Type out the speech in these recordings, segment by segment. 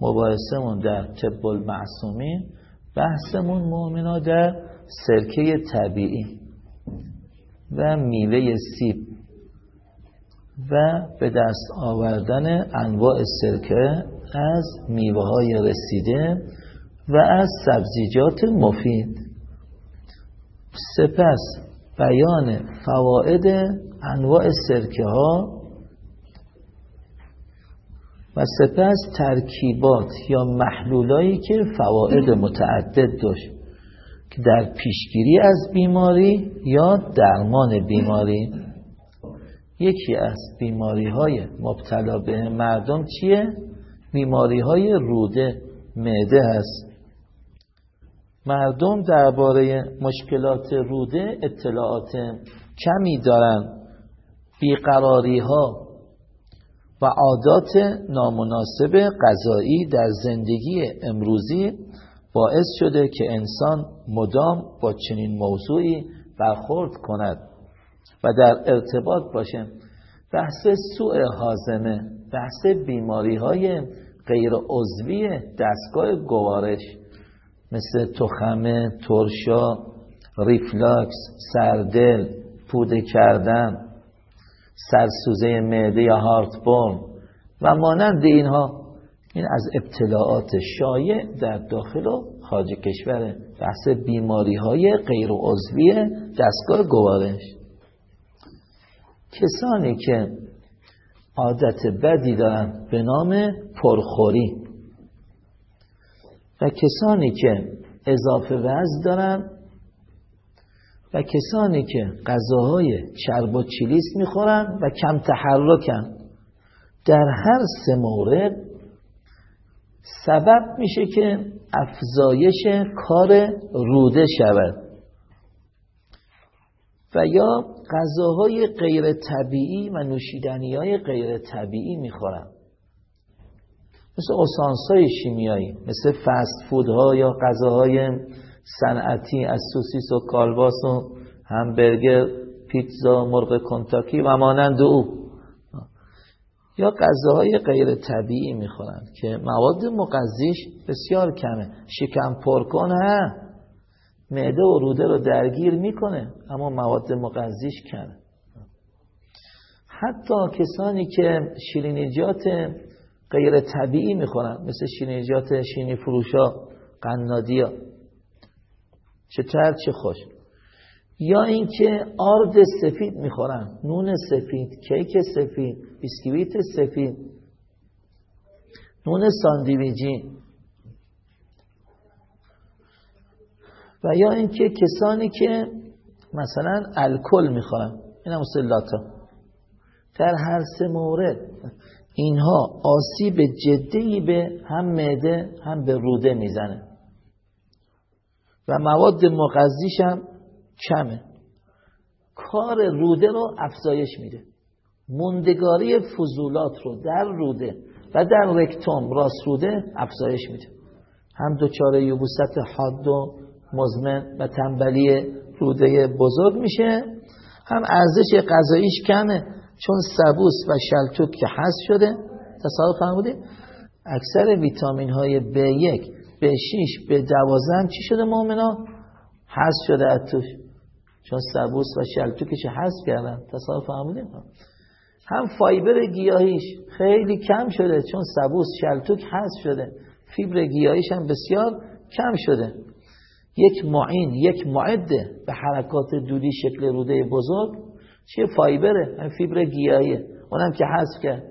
مباحثمون در طب المعصومین بحثمون مؤمنا در سرکه طبیعی و میوه سیب و به دست آوردن انواع سرکه از میوه های رسیده و از سبزیجات مفید. سپس بیان فواید انواع سرکه ها و سپس ترکیبات یا محلولایی که فواید متعدد داشت که در پیشگیری از بیماری یا درمان بیماری. یکی از بیماری های مبتلا به مردم چیه؟ بیماری های روده معده هست. مردم درباره مشکلات روده اطلاعات کمی دارن. بیقراری ها و عادات نامناسب غذایی در زندگی امروزی باعث شده که انسان مدام با چنین موضوعی برخورد کند و در ارتباط باشه. بحث سوء حازمه بحث بیماری های غیر عضوی دستگاه گوارش مثل تخمه، ترشا، ریفلاکس، سردل، پوده کردن سرسوزه معده یا هارتبون و مانند اینها این از ابتلاعات شایع در داخل و خارج کشور بحث بیماری های غیر عضوی دستگاه گوارش. کسانی که عادت بدی دارن به نام پرخوری و کسانی که اضافه وزن دارن و کسانی که غذاهای چرب و چلیس می‌خورن و کم تحرکن. در هر سه مورد سبب میشه که افزایش کار روده شود. و یا غذاهای غیر طبیعی و نوشیدنی های غیر طبیعی می‌خورن. مثل اسانسای شیمیایی مثل فست فودها یا غذاهای صنعتی از سوسیس و کالباس و همبرگر پیتزا مرغ کنتاکی و مانند او. یا غذاهای غیر طبیعی می‌خورن که مواد مغذیش بسیار کمه. شکم پرکن ها. معده و روده رو درگیر می‌کنه اما مواد مغذیش کمه. حتی کسانی که شیرینیجات غیر طبیعی می‌خورن مثل شیرینیجات شیرینی فروشا قنادیا. چه تر چه خوش. یا اینکه آرد سفید می‌خورن نون سفید کیک سفید بیسکویت سفید نون ساندویجی. و یا اینکه کسانی که مثلا الکل می‌خورن این هم لاتا در هر سه مورد اینها آسیب جدی به هم معده هم به روده می‌زنه. و مواد مغذیش هم کمه. کار روده رو افزایش میده. موندگاری فضولات رو در روده و در رکتوم راست روده افزایش میده. هم دچار یبوست حاد و مزمن و تنبلی روده بزرگ میشه هم ارزش غذاییش کمه. چون سبوس و شلتوک که حذف شده تصادف فرمودید اکثر ویتامین های B1 B6 B12 چی شده مؤمنا حذف شده از توش چون سبوس و شلتوکش حذف کردن؟ تصادف فرمودید هم فایبر گیاهیش خیلی کم شده چون سبوس شلتوک حذف شده. فیبر گیاهیش هم بسیار کم شده. یک معین یک معده به حرکات دودی شکل روده بزرگ. چیه فایبره؟ هم فیبر گیاهیه. اونم که حذف کرد.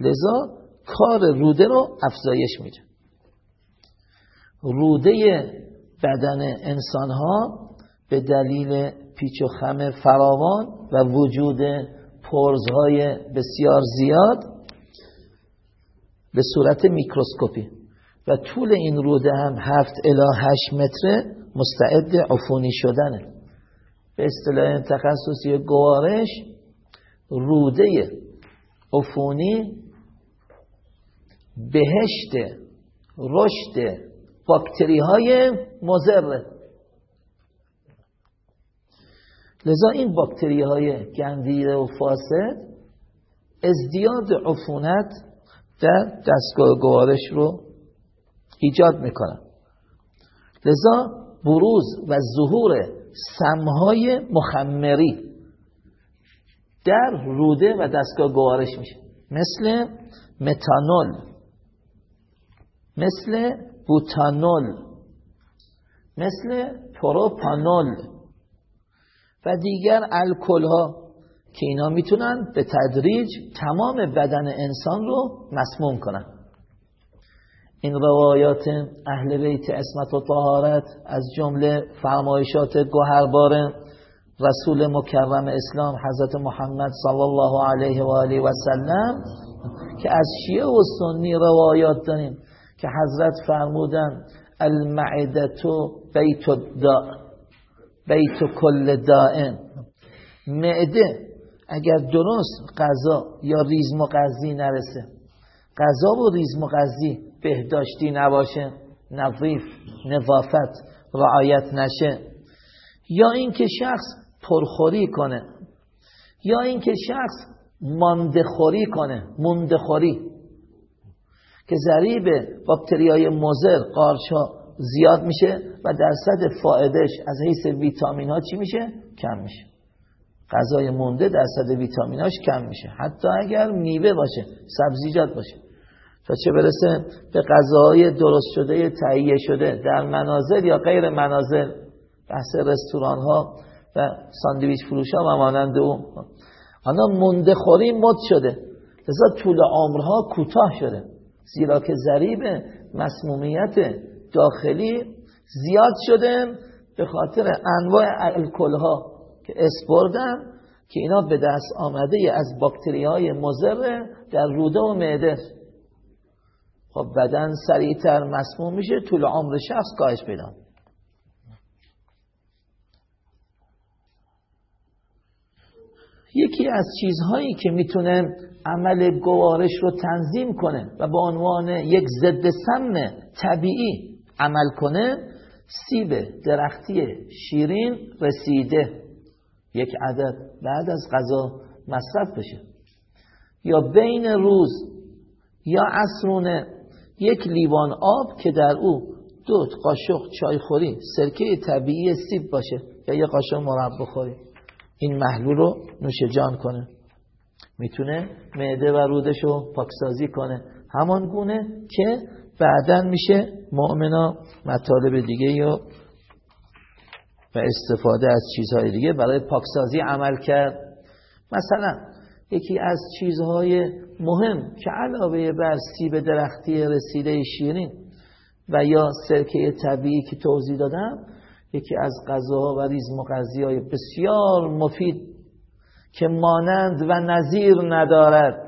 لذا کار روده رو افزایش میده. روده بدن انسان ها به دلیل پیچ و خم فراوان و وجود پرزهای بسیار زیاد به صورت میکروسکوپی. و طول این روده هم هفت الا هشت متره مستعد عفونی شدنه. به اصطلاح تخصصی گوارش روده عفونی بهشت رشد باکتری های مزره لذا این باکتری های گندیده و فاسد ازدیاد عفونت در دستگاه گوارش رو ایجاد می‌کنن. لذا بروز و ظهور سمهای مخمری در روده و دستگاه گوارش میشه. مثل متانول مثل بوتانول مثل پروپانول و دیگر الکل ها که اینا می‌تونن به تدریج تمام بدن انسان رو مسموم کنن. این روایات اهل بیت اسمت و طهارت از جمله فرمایشات گوهربار رسول مکرم اسلام حضرت محمد صلی الله علیه و آله و سلم که از شیعه و سنی روایات داریم. که حضرت فرمودن المعدتو بیت دا بیت کل دائن معده اگر درست غذا یا ریزم و قضی نرسه غذا و ریزم و قضی بهداشتی نباشه نظیف نظافت رعایت نشه. یا اینکه شخص پرخوری کنه یا اینکه شخص ماندخوری کنه موندخوری که ضریب باکتری های مزر قارچ زیاد میشه و درصد فائدش از حیث ویتامین ها چی میشه؟ کم میشه. غذای مونده درصد ویتامیناش کم میشه. حتی اگر میوه باشه سبزیجات باشه. تا چه برسه به غذاهای درست شده تهیه شده در منازل یا غیر منازل بحث رستوران ها و ساندویچ فروش ها و مانند اون. حالا مونده خوری مد شده. لذا طول عمرها کوتاه شده. زیرا که ذریب مسمومیت داخلی زیاد شده به خاطر انواع الکل ها که اسپردن که اینا به دست آمده از باکتری های مزر در روده و معده. خب بدن سریعتر مسموم میشه طول عمر شخص کاهش پیدا یکی از چیزهایی که می‌تونه عمل گوارش رو تنظیم کنه و به عنوان یک ضد سم طبیعی عمل کنه سیب درختی شیرین رسیده. یک عدد بعد از غذا مصرف بشه. یا بین روز یا عصرونه. یک لیوان آب که در او دو قاشق چای خوری سرکه طبیعی سیب باشه. یا یک قاشق مرب بخوری این محلول رو نوش جان کنه. می‌تونه معده و رودش رو پاکسازی کنه. همان گونه که بعدا میشه مؤمنا مطالب دیگه یا و استفاده از چیزهای دیگه برای پاکسازی عمل کرد. مثلا یکی از چیزهای مهم که علاوه بر سیب درختی رسیده شیرین و یا سرکه طبیعی که توضیح دادم یکی از غذاها و ریزم و های بسیار مفید که مانند و نظیر ندارد.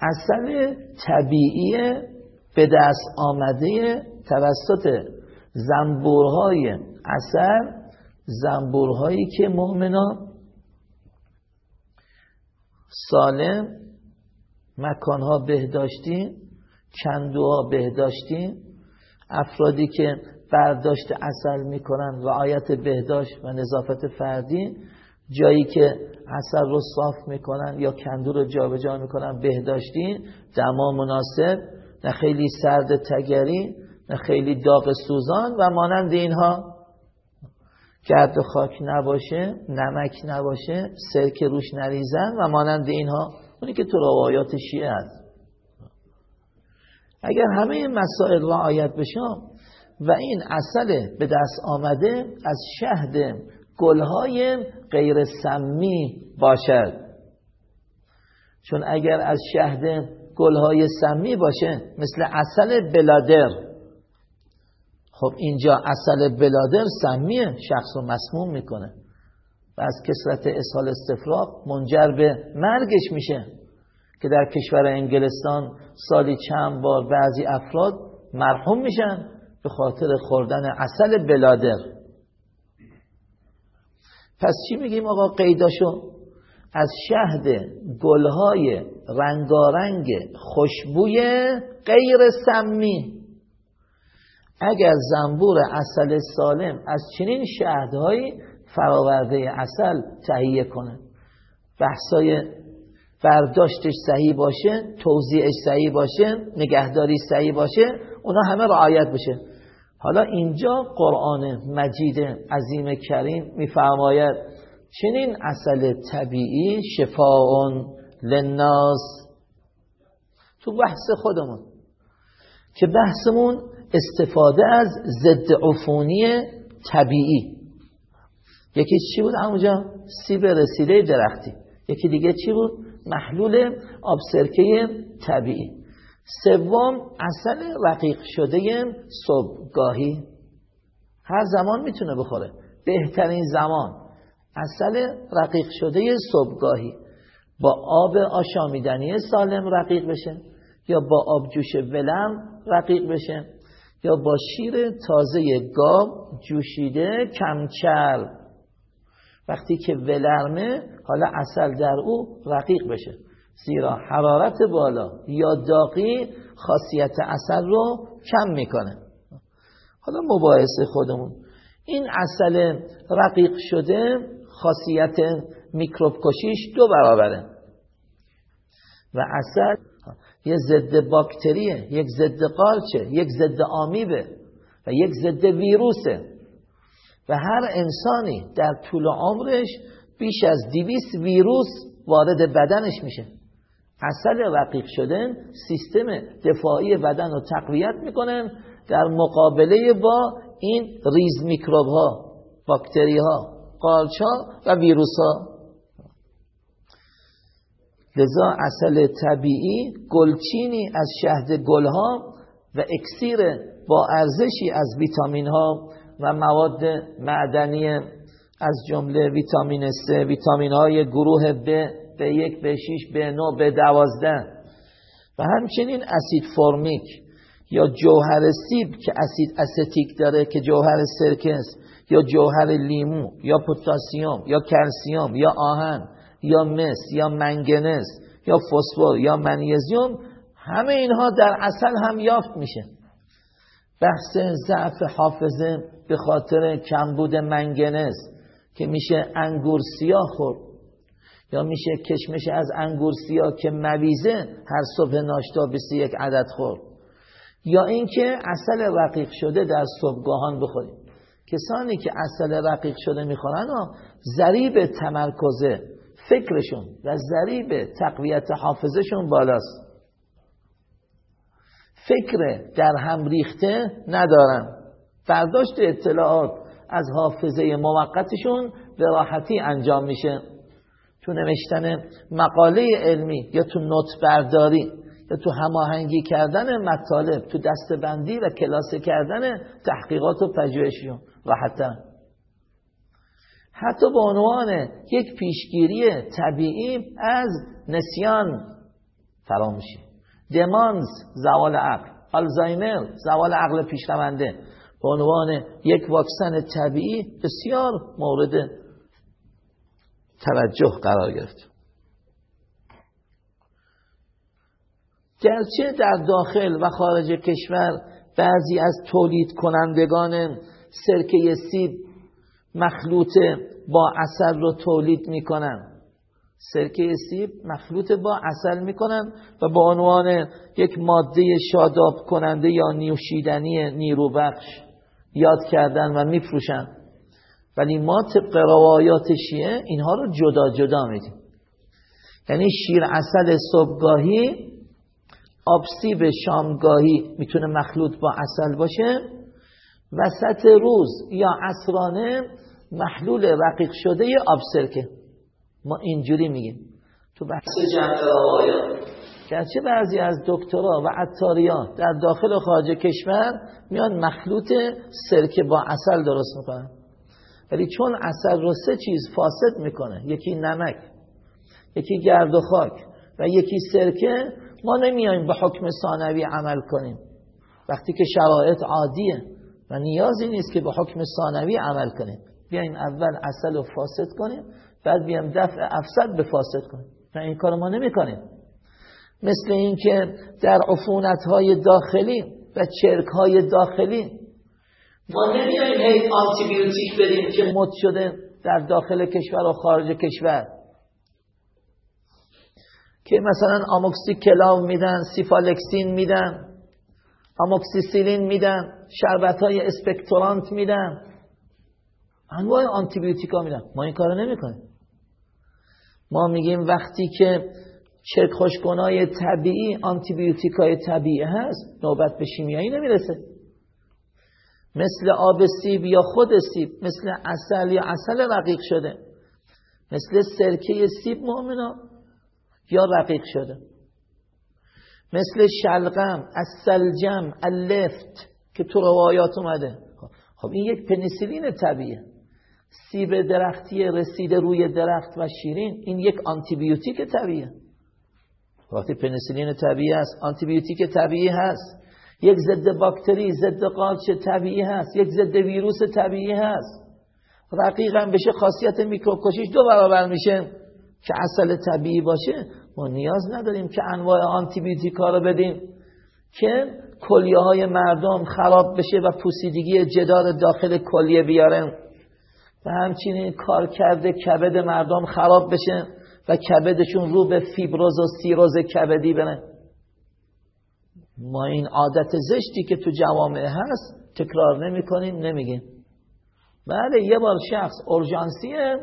اصل طبیعی به دست آمده توسط زنبورهای اثر زنبورهایی که مؤمنان سالم مکانها بهداشتی کندوها بهداشتی افرادی که برداشت اصل می‌کنن رعایت بهداشت و نظافت فردی جایی که اصل رو صاف می‌کنن یا کندو رو جابجا می‌کنن بهداشتی دما مناسب نه خیلی سرد تگری نه خیلی داغ سوزان و مانند اینها. گرد و خاک نباشه نمک نباشه سرکه روش نریزن و مانند اینها. اونی که تو روایات شیعه هست. اگر همه این مسائل رعایت بشه و این اصل به دست آمده از شهد گلهای غیر سمی باشد. چون اگر از شهد گلهای سمی باشه مثل اصل بلادر. خب اینجا اصل بلادر سمیه شخص رو مسموم می‌کنه. و از کسرت اسهال استفراغ منجر به مرگش میشه. که در کشور انگلستان سالی چند بار بعضی افراد مرحوم میشن به خاطر خوردن اصل بلادر. پس چی میگیم آقا قیداشو؟ از شهد گلهای رنگارنگ خوشبوی غیر سمی. اگر زنبور اصل سالم از چنین شهدهایی فراورده اصل تهیه کنه. بحثای برداشتش صحیح باشه توضیحش صحیح باشه نگهداری صحیح باشه اونا همه رعایت بشه. حالا اینجا قرآن مجید عظیم کریم میفرماید چنین اصل طبیعی شفاء للناس. تو بحث خودمون که بحثمون استفاده از ضد عفونی طبیعی. یکی چی بود؟ همونجا سیب رسیده درختی. یکی دیگه چی بود؟ محلول آب سرکه طبیعی. سوم اصل رقیق شده صبحگاهی. هر زمان می‌تونه بخوره. بهترین زمان اصل رقیق شده صبحگاهی. با آب آشامیدنی سالم رقیق بشه یا با آب جوش ولم رقیق بشه یا با شیر تازه گاو جوشیده کمچر وقتی که ولرمه حالا اصل در او رقیق بشه. زیرا حرارت بالا یا داغی خاصیت اصل رو کم می‌کنه. حالا مباحث خودمون. این اصل رقیق شده خاصیت میکروب کشیش دو برابره. و اصل یه ضد باکتریه یک ضد قارچه یک ضد آمیبه و یک ضد ویروسه. و هر انسانی در طول عمرش بیش از دیویس ویروس وارد بدنش میشه. اصل رقیق شدن سیستم دفاعی بدن رو تقویت می‌کنن در مقابله با این ریز میکروب ها باکتری ها قارچ ها و ویروس ها لذا اصل طبیعی گلچینی از شهد گلها و اکسیر با ارزشی از ویتامین ها و مواد معدنی از جمله ویتامین C ویتامین های گروه B B1 B6 B9 B12 و همچنین اسید فرمیک یا جوهر سیب که اسید استیک داره که جوهر سرکه یا جوهر لیمو یا پتاسیم یا کلسیوم یا آهن یا مس یا منگنز یا فسفر یا منیزیوم همه اینها در اصل هم یافت میشه. بحث ضعف حافظه به خاطر کمبود منگنز که میشه انگور سیاه خورد. یا میشه کشمش از انگور سیاه که مویزه هر صبح ناشتا به یک عدد خورد. یا اینکه اصل رقیق شده در صبحگاهان بخوریم. کسانی که اصل رقیق شده می‌خورن و ذریب تمرکزه فکرشون و ذریب تقویت حافظشون بالاست. فکر در هم ریخته ندارن. برداشت اطلاعات از حافظه موقتشون به راحتی انجام میشه. تو نوشتن مقاله علمی یا تو نوت برداری یا تو هماهنگی کردن مطالب تو دستبندی و کلاسه کردن تحقیقات و پژوهشیون راحتن حتی به عنوان یک پیشگیری طبیعی از نسیان فراموشی دمانز زوال عقل. آلزایمر زوال عقل پیشرونده. به عنوان یک واکسن طبیعی بسیار مورد توجه قرار گرفت. گرچه در داخل و خارج کشور بعضی از تولید کنندگان سرکه سیب مخلوط با اصل رو تولید می‌کنن. سرکه سیب مخلوط با اصل می‌کنن و با عنوان یک ماده شاداب کننده یا نیوشیدنی نیرو بخش یاد کردن و میفروشن. ولی ما طبق روایات شیعه اینها رو جدا جدا میدیم. یعنی شیر اصل صبحگاهی آبسیب شامگاهی می‌تونه مخلوط با اصل باشه. وسط روز یا عصرانه محلول رقیق شده آب سرکه. ما اینجوری میگیم. تو بحث جمع گرچه بعضی از دکترا و عطاریان در داخل و خارج کشور میان مخلوط سرکه با اصل درست می‌کنن. ولی چون اصل رو سه چیز فاسد می‌کنه یکی نمک یکی گرد و خاک و یکی سرکه ما نمیایم به حکم ثانوی عمل کنیم. وقتی که شرایط عادیه و نیازی نیست که به حکم ثانوی عمل کنیم. بیایم اول اصل و فاسد کنیم بعد بیایم دفع افسد به فاسد کنیم. و این کار ما نمی کنیم مثل اینکه در عفونت های داخلی و چرک های داخلی ما نمیایم هی آنتیبیوتیک بدیم که مد شده در داخل کشور و خارج کشور. که مثلا آموکسی کلاو میدن سیفالکسین میدن آموکسیسیلین میدن شربت های expectorant میدن. انواع آنتیبیوتیکا میدن. ما این کارو نمی‌کنیم. ما میگیم وقتی که چرک خوشگنای طبیعی آنتیبیوتیکای طبیعی هست نوبت به شیمیایی نمی‌رسه. مثل آب سیب یا خود سیب مثل اصل یا اصل رقیق شده. مثل سرکه سیب مؤمنا یا رقیق شده. مثل شلغم السلجم اللفت که تو روایات اومده. خب این یک پنیسیلین طبیعیه. سیب درختی رسیده روی درخت و شیرین این یک آنتیبیوتیک طبیعیه. وقتی پنیسیلین طبیعی است آنتیبیوتیک طبیعی هست. یک ضد باکتری ضد قارچ طبیعی هست. یک ضد ویروس طبیعی هست. رقیقا بشه خاصیت میکروب کشیش دو برابر میشه. که اصل طبیعی باشه ما نیاز نداریم که انواع آنتیبیوتیکا رو بدیم. که کلیه های مردم خراب بشه و پوسیدگی جدار داخل کلیه بیارن. و همچنین کار کرده کبد مردم خراب بشه و کبدشون رو به فیبروز و سیروز کبدی بره. ما این عادت زشتی که تو جوامع هست تکرار نمی کنیم نمیگیم. بله یه بار شخص اورژانسیه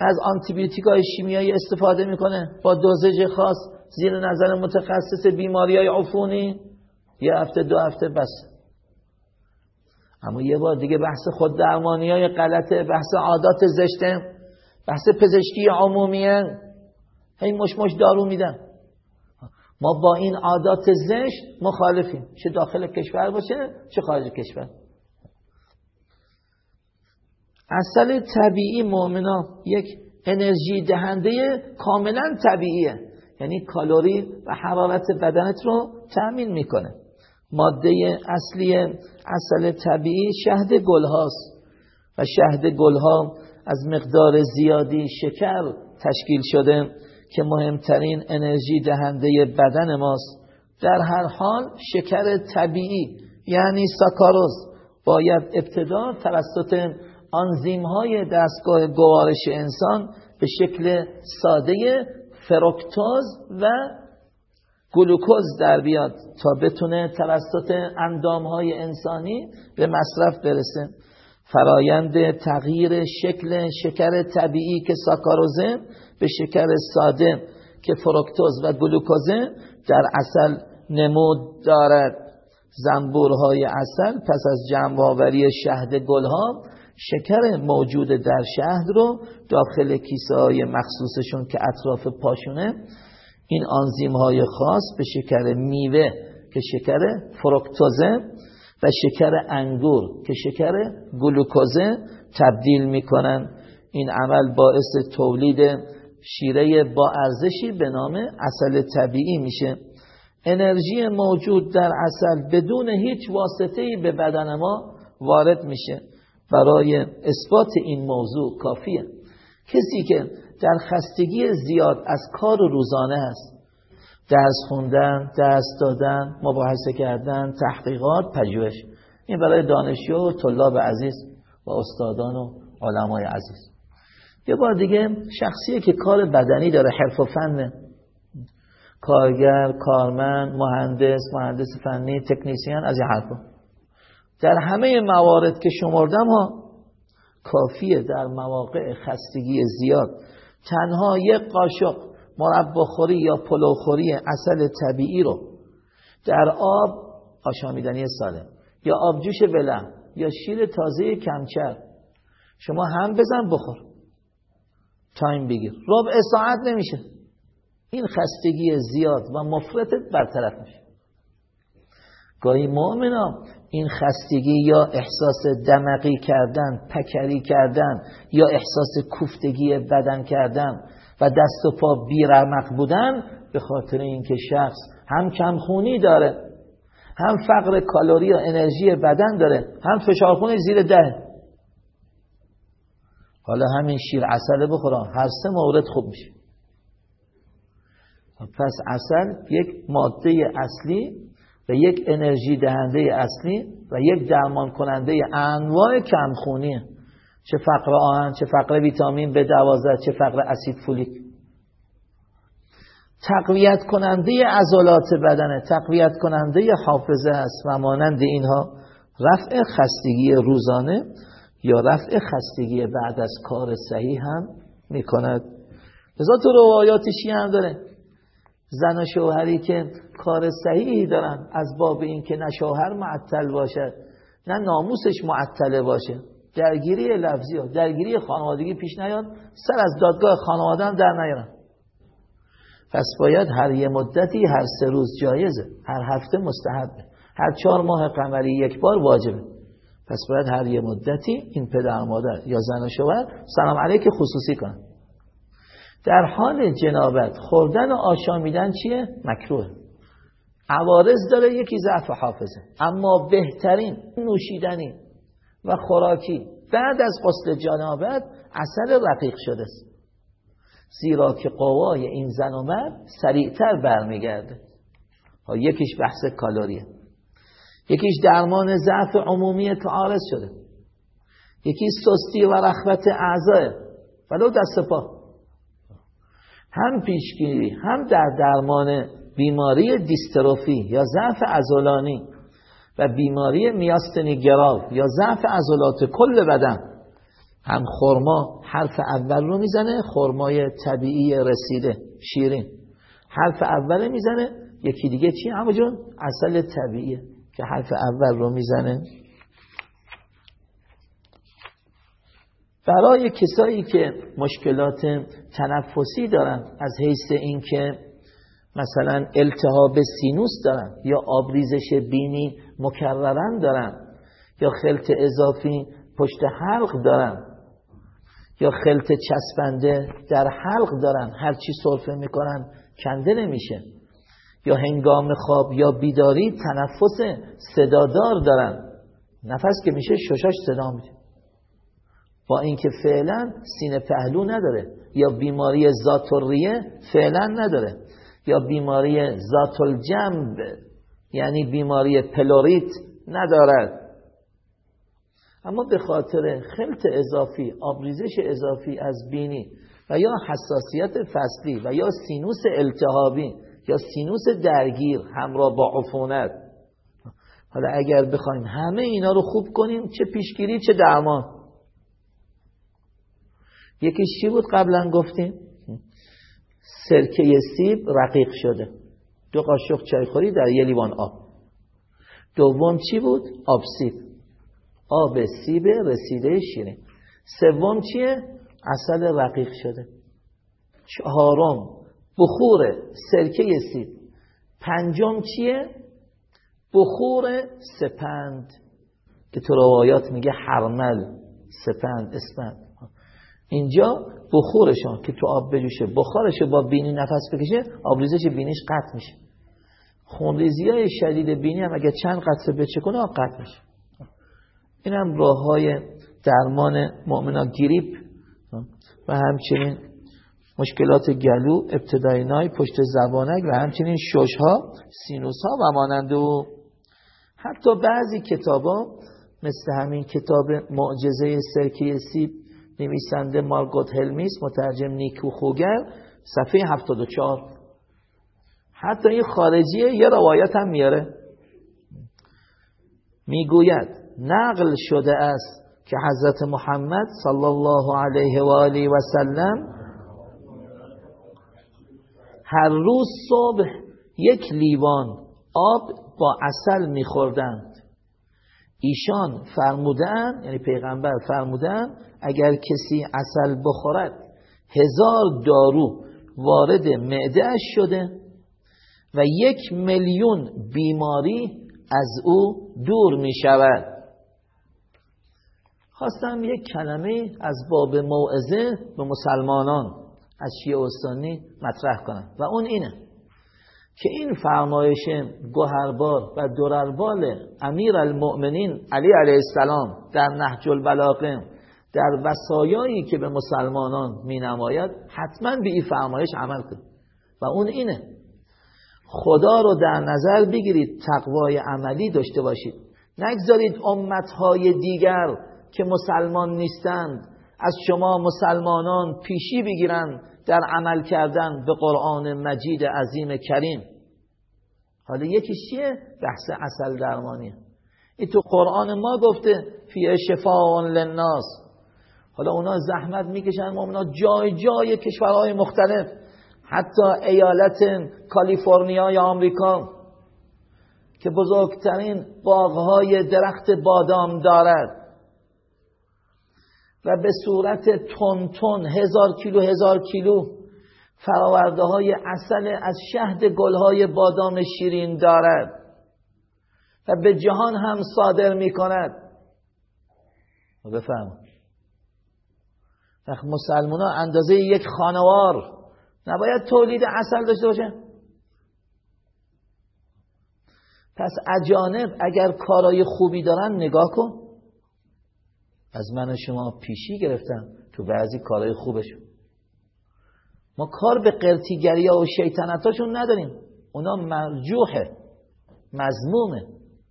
از آنتیبیوتیک های شیمیایی استفاده می‌کنه با دوزج خاص زیر نظر متخصص بیماری های عفونی. یه هفته دو هفته بس. اما یه بار دیگه بحث خود درمانی های غلطه بحث عادات زشته بحث پزشکی عمومیه. هی مش مش دارو میدن. ما با این عادات زشت مخالفیم. چه داخل کشور باشه چه خارج کشور. اصل طبیعی مؤمنا یک انرژی دهنده کاملا طبیعیه. یعنی کالوری و حرارت بدنت رو تأمین می‌کنه. ماده اصلی اصل طبیعی شهد گل هاست و شهد گل ها از مقدار زیادی شکر تشکیل شده. که مهمترین انرژی دهنده بدن ماست. در هر حال شکر طبیعی یعنی ساکاروز باید ابتدا توسط آنزیم های دستگاه گوارش انسان به شکل ساده فروکتوز و گلوکوز در بیاد تا بتونه توسط اندام های انسانی به مصرف برسه. فرایند تغییر شکل شکر طبیعی که ساکاروزه به شکر ساده که فروکتوز و گلوکوزه در اصل نمود دارد. زنبورهای اصل پس از جمع شهد گلها شکر موجود در شهد رو داخل کیسه های مخصوصشون که اطراف پاشونه این آنزیم های خاص به شکر میوه که شکر فروکتوزه و شکر انگور که شکر گلوکوزه تبدیل می‌کنن. این عمل باعث تولید شیره با ارزشی به نام اصل طبیعی میشه. انرژی موجود در اصل بدون هیچ واسطه‌ای به بدن ما وارد میشه. برای اثبات این موضوع کافیه. کسی که در خستگی زیاد از کار روزانه است درس خوندن، درس دادن، مباحثه کردن، تحقیقات، پژوهش این برای دانشجو و طلاب عزیز و استادان و علمای عزیز. یه بار دیگه شخصیه که کار بدنی داره حرف و فنه کارگر، کارمند، مهندس، مهندس فنی، تکنیسیان از این حرفا. در همه موارد که شمردم ها کافیه در مواقع خستگی زیاد. تنها یک قاشق مرباخوری یا پلوخوری عسل طبیعی رو در آب آشامیدنی سالم. یا آبجوش ولرم یا شیر تازه کم‌چرب. شما هم بزن بخور. time بگیر. ربع ساعت نمیشه. این خستگی زیاد و مفرطت برطرف میشه. گاهی مؤمنا این خستگی یا احساس دمقی کردن پکری کردن یا احساس کوفتگی بدن کردن و دست و پا بیرمق بودن به خاطر اینکه شخص هم کمخونی داره هم فقر کالری و انرژی بدن داره هم فشارخون زیر ده حالا همین شیر عسل بخورن هر سه مورد خوب میشه. پس عسل یک ماده اصلی و یک انرژی دهنده اصلی و یک درمان کننده انواع کمخونیه چه فقر آهن چه فقر ویتامین به دوازده چه فقر اسید فولیک. تقویت کننده عضلات بدنه. تقویت کننده حافظه است و مانند اینها رفع خستگی روزانه یا رفع خستگی بعد از کار صحیح هم می‌کند. لذا تو روایات شیعه هم داره؟ زن و شوهری که کار صحیحی دارن از باب این که نه شوهر معطل باشد نه ناموسش معطله باشه. درگیری لفظی ها درگیری خانوادگی پیش نیاد سر از دادگاه خانواده هم در نیارن پس باید هر یه مدتی هر سه روز جایزه هر هفته مستحبه هر چهار ماه قمری یک بار واجبه. پس باید هر یه مدتی این پدر مادر یا زن و شوهر سلام علیک خصوصی کنن. در حال جنابت خوردن و آشامیدن چیه؟ مکروه. عوارض داره یکی ضعف حافظه. اما بهترین نوشیدنی و خوراکی بعد از غسل جنابت اثر رقیق شده است. زیرا که قوای این زن و مرد سریعتر برمیگرده. یکیش بحث کالریه یکیش درمان ضعف عمومی که عارض شده. یکی سستی و رخوت اعضای ولو دست پا. هم پیشگیری هم در درمان بیماری دیستروفی یا ضعف عضلانی و بیماری میاستنی گراو یا ضعف عضلات کل بدن. هم خرما حرف اول رو می‌زنه خرمای طبیعی رسیده شیرین. حرف اول می‌زنه یکی دیگه چی؟ همه جون اصل طبیعیه. که حرف اول رو می‌زنه. برای کسایی که مشکلات تنفسی دارن از حیث اینکه مثلا التهاب سینوس دارن یا آبریزش بینی مکررن دارن یا خلط اضافی پشت حلق دارن یا خلط چسبنده در حلق دارن هرچی سرفه می‌کنن کنده نمیشه. یا هنگام خواب یا بیداری تنفس صدادار دارن. نفس که میشه ششاش صدا میده. با اینکه فعلا سینه پهلو نداره. یا بیماری ذات‌الریه فعلا نداره. یا بیماری ذات الجنب یعنی بیماری پلوریت ندارد اما به خاطر خلط اضافی آبریزش اضافی از بینی و یا حساسیت فصلی و یا سینوس التهابی یا سینوس درگیر همراه با عفونت. حالا اگر بخوایم همه اینا رو خوب کنیم چه پیشگیری چه درمان. یکیش چی بود؟ قبلا گفتیم سرکه سیب رقیق شده. دو قاشق چایخوری در یه لیوان آب. دوم چی بود؟ آب سیب. آب سیب رسیده شیرین. سوم چیه؟ اصل رقیق شده. چهارم بخور سرکه سیب پنجم چیه؟ بخور سپند. که تو روایات میگه حرمل سپند اسپند. اینجا بخورشان که تو آب بجوشه. بخارش با بینی نفس بکشه آبریزش بینیش قطع میشه. خونریزی های شدید بینی هم اگه چند قطره بچکونه قطع میشه. این هم راه های درمان مؤمنان گریپ. و همچنین مشکلات گلو ابتدای نای پشت زبانک و همچنین شش ها سینوس ها و مانند و حتی بعضی کتاب ها مثل همین کتاب معجزه سرکه سیب نویسنده مارگوت هلمیس مترجم نیکو خوگر صفحه 74 حتی این خارجیه یه روایت هم میاره. می‌گوید نقل شده است که حضرت محمد صلی الله علیه و آله و سلم هر روز صبح یک لیوان آب با اصل میخوردند. ایشان فرمودن یعنی پیغمبر فرمودن اگر کسی اصل بخورد هزار دارو وارد معده شده و یک میلیون بیماری از او دور می شود خواستم یک کلمه از باب موعظه به مسلمانان از شیعه و مطرح کنن. و اون اینه که این فرمایش گوهربار و درربال امیر المؤمنین علی علیه السلام در نهج البلاغه در وسایایی که به مسلمانان می نماید حتما به این فرمایش عمل کنید. و اون اینه. خدا رو در نظر بگیرید تقوای عملی داشته باشید. نگذارید امتهای دیگر که مسلمان نیستند از شما مسلمانان پیشی بگیرند در عمل کردن به قرآن مجید عظیم کریم. حالا یکی چیه؟ بحث اصل درمانیه. این تو قرآن ما گفته فی شفاء للناس. حالا اونا زحمت می‌کشن اونا جای جای کشورهای مختلف حتی ایالت کالیفرنیا یا آمریکا که بزرگترین باغهای درخت بادام دارد. و به صورت تون تون هزار کیلو هزار کیلو فراورده های اصل از شهد گلهای بادام شیرین دارد و به جهان هم صادر می کند بفهم وقت مسلمان اندازه یک خانوار نباید تولید اصل داشته باشه پس اجانب اگر کارای خوبی دارن نگاه کن. از من و شما پیشی گرفتن تو بعضی کارهای خوبشون. ما کار به قرتیگری ها و شیطنتاشون نداریم. اونا مرجوحه مزمومه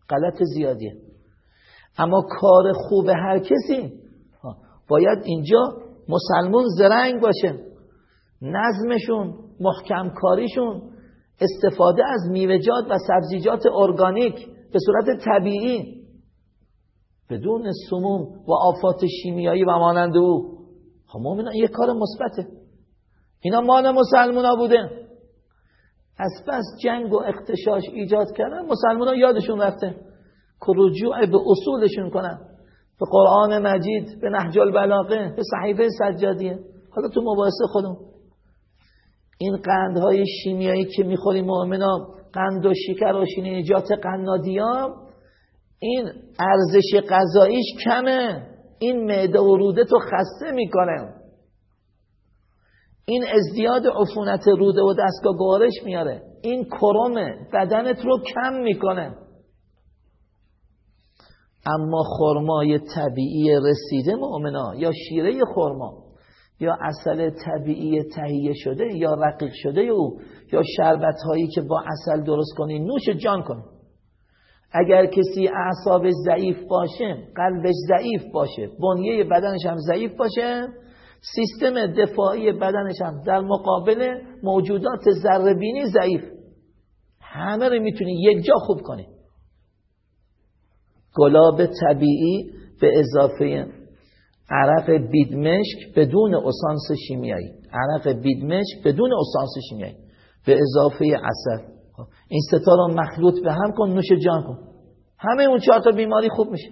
غلط زیادیه. اما کار خوب هر کسی باید اینجا مسلمون زرنگ باشه. نظمشون محکم کاریشون استفاده از میوه‌جات و سبزیجات ارگانیک به صورت طبیعی بدون سموم و آفات شیمیایی و مانند او. خب مؤمنان یه کار مثبته. اینا مال مسلمونا بوده. از پس جنگ و اختشاش ایجاد کردن مسلمونا یادشون رفته. که رجوع به اصولشون کنن. به قرآن مجید به نهج البلاغه به صحیفه سجادیه. حالا تو مباحثه خودم. این قندهای شیمیایی که می‌خوریم مؤمنا قند و شکر و شینیجات قنادی این ارزش غذاییش کمه. این معده و روده تو خسته می‌کنه. این ازدیاد عفونت روده و دستگاه گوارش میاره. این کرمه بدنت رو کم می‌کنه. اما خرمای طبیعی رسیده مؤمنا یا شیره خرما یا اصل طبیعی تهیه شده یا رقیق شده او یا شربت هایی که با اصل درست کنی نوش جان کن. اگر کسی اعصابش ضعیف باشه قلبش ضعیف باشه بنیه بدنش هم ضعیف باشه سیستم دفاعی بدنش هم در مقابل موجودات ذربینی ضعیف. همه رو می‌تونی یک جا خوب کنی. گلاب طبیعی به اضافه عرق بیدمشک بدون اسانس شیمیایی. عرق بیدمشک بدون اسانس شیمیایی. به اضافه عسل. این ستا رو مخلوط به هم کن نوش جان کن. همه اون چهار تا بیماری خوب میشه.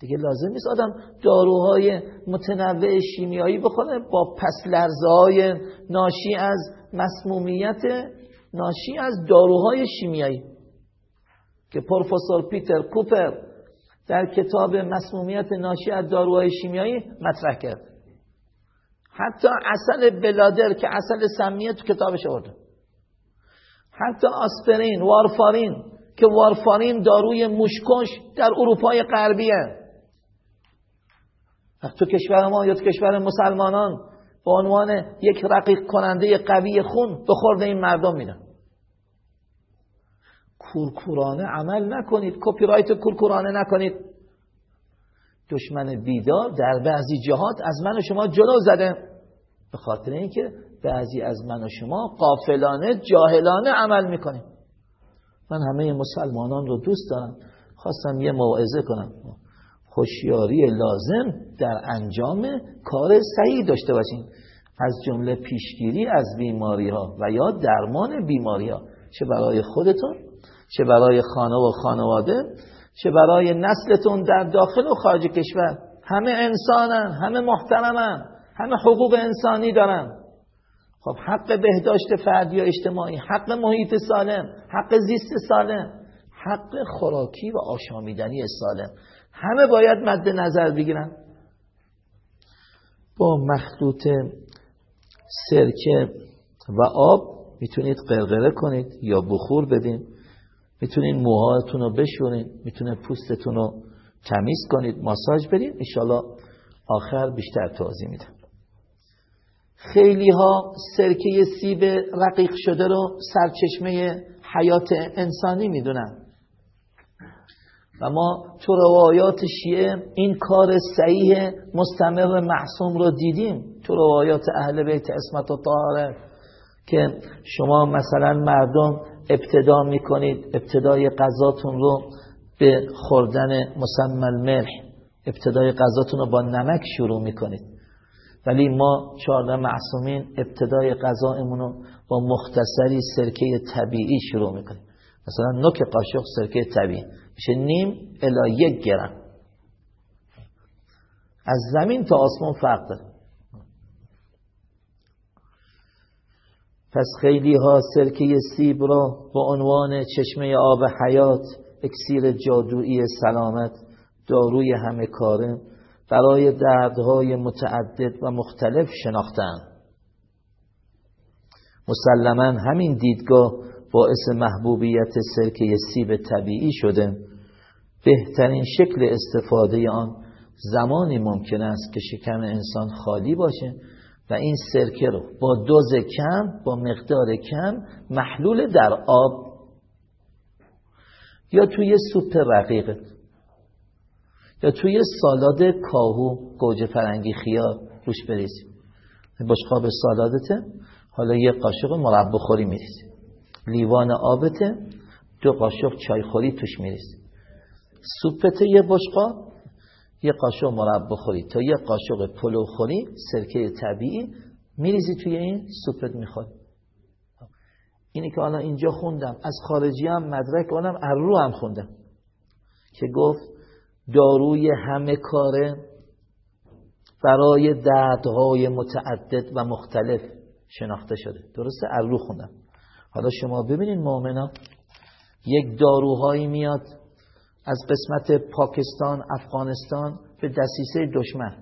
دیگه لازم نیست آدم داروهای متنوع شیمیایی بخوره با پس لرزه های ناشی از مسمومیت ناشی از داروهای شیمیایی. که پروفسور پیتر کوپر در کتاب مسمومیت ناشی از داروهای شیمیایی مطرح کرد. حتی اصل بلادر که اصل سمیه تو کتابش آورده. حتی آسپرین وارفارین که وارفارین داروی موشکش در اروپای غربیه. تو کشور ما یا تو کشور مسلمانان به عنوان یک رقیق کننده قوی خون به خورده این مردم میدن کورکورانه عمل نکنید کپی رایت کورکورانه نکنید. دشمن بیدار در بعضی جهات از من و شما جلو زده به خاطر اینکه بعضی از من و شما قافلانه جاهلانه عمل می‌کنیم. من همه مسلمانان رو دوست دارم. خواستم یه موعظه کنم. خوشیاری لازم در انجام کار صحیح داشته باشین از جمله پیشگیری از بیماری ها و یا درمان بیماری ها چه برای خودتون چه برای خانه و خانواده چه برای نسلتون در داخل و خارج کشور. همه انسانن همه محترمن همه حقوق انسانی دارن. خب حق بهداشت فردی و اجتماعی حق محیط سالم حق زیست سالم حق خوراکی و آشامیدنی سالم. همه باید مد نظر بگیرن. با مخلوط سرکه و آب می‌تونید قرقره کنید یا بخور بدین. می‌تونید موهاتون رو بشورید می‌تونید پوستتون رو تمیز کنید ماساژ بدین. انشالله آخر بیشتر توضیح میدم. خیلی ها سرکه سیب رقیق شده رو سرچشمه حیات انسانی می‌دونن. و ما تو روایات شیعه این کار صحیح مستمر معصوم رو دیدیم. تو روایات اهل بیت اسمت و طهاره که شما مثلا مردم ابتدا می‌کنید ابتدای غذاتون رو به خوردن مسمى ملح ابتدای غذاتون رو با نمک شروع می‌کنید. ولی ما چهارده معصومین ابتدای غذایمون رو با مختصری سرکه طبیعی شروع می‌کنیم. مثلا نوک قاشق سرکه طبیعی. میشه نیم الا یک گرم. از زمین تا آسمان فرق داره. پس خیلی ها سرکه سیب را با عنوان چشمه آب حیات اکسیر جادویی سلامت داروی همه کاره برای دردهای متعدد و مختلف شناختن مسلما همین دیدگاه باعث محبوبیت سرکه سیب طبیعی شده. بهترین شکل استفاده آن زمانی ممکن است که شکم انسان خالی باشه و این سرکه رو با دوز کم با مقدار کم محلول در آب یا توی سوپ رقیقت یا توی سالاد کاهو گوجه فرنگی خیار روش بریزیم. بشقاب سالادته. حالا یه قاشق مربع خوری میریزی لیوان آبته. دو قاشق چای خوری توش میریزی سوپته یه بشقاب یه قاشق مربع خوری. تا یه قاشق پلو خوری سرکه طبیعی میریزی توی این سوپت می‌خوری اینی که الان اینجا خوندم. از خارجی هم مدرک آنم رو هم خوندم. که گفت داروی همه کاره برای دردهای متعدد و مختلف شناخته شده. درسته؟ رو خوندم. حالا شما ببینید مؤمنا یک داروهایی میاد از قسمت پاکستان افغانستان به دسیسه دشمن.